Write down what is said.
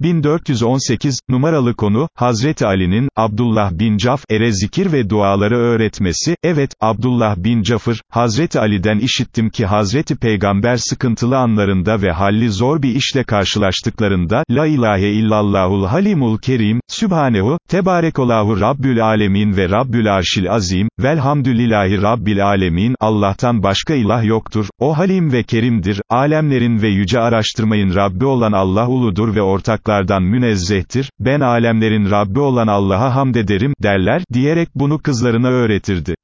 1418, numaralı konu, Hazreti Ali'nin, Abdullah bin Caf'ere zikir ve duaları öğretmesi, evet, Abdullah bin Cafır, Hazreti Ali'den işittim ki Hazreti Peygamber sıkıntılı anlarında ve halli zor bir işle karşılaştıklarında, La ilahe illallahul halimul kerim, Sübhanehu, Tebarekolahu Rabbül alemin ve Rabbül arşil azim, velhamdülillahi Rabbil alemin, Allah'tan başka ilah yoktur, o halim ve kerimdir, alemlerin ve yüce araştırmayın Rabbi olan Allah uludur ve ortaklardan münezzehtir, ben alemlerin Rabbi olan Allah'a hamd ederim, derler, diyerek bunu kızlarına öğretirdi.